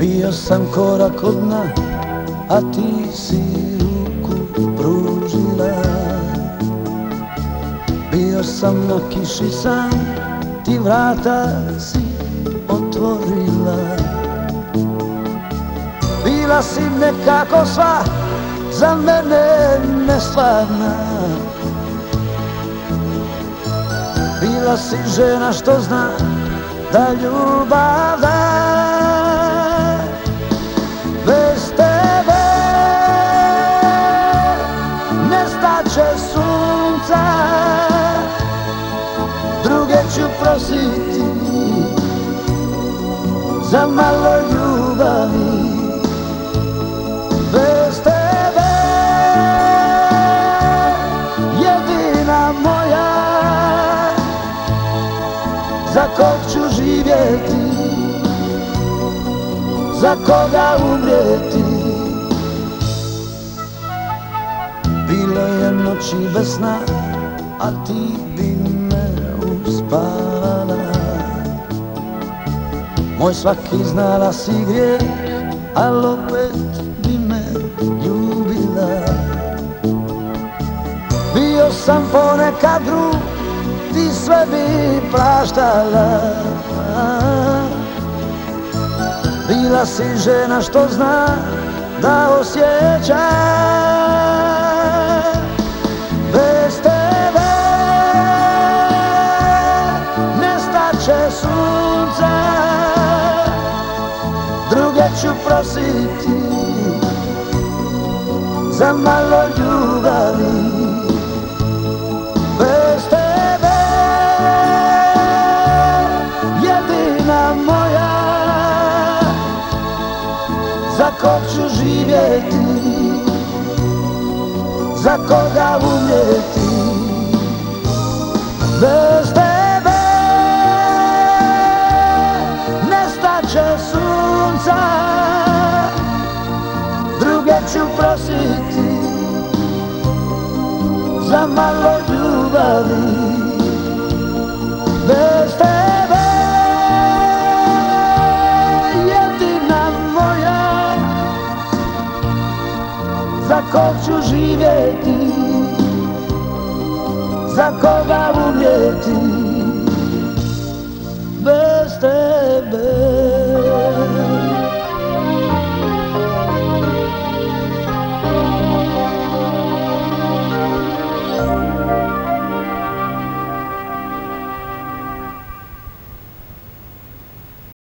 Bio sam korak od dna, a ti si ruku pružila. Bio sam na kiši sam, ti vrata si otvorila. Bila si nekako sva, za mene nestvarna. Bila si žena što zna da ljubav za malo ljubavi. Bez tebe jedina moja Za kog ću živjeti Za koga umrijeti. Bilo je noći bez sna A ti bi me Moj svaki znala si grijeh Al opet bi me ljubila. Bio sam ponekad drug Ti sve bi praštala Bila si žena što zna da osjeća Bez tebe nestaće sunca Druge ću prositi za malo ljubavi. Bez tebe jedina moja Za kog ću živjeti ću prositi za malo ljubavi. Bez tebe jedina moja Za kog ću živjeti Za koga umjeti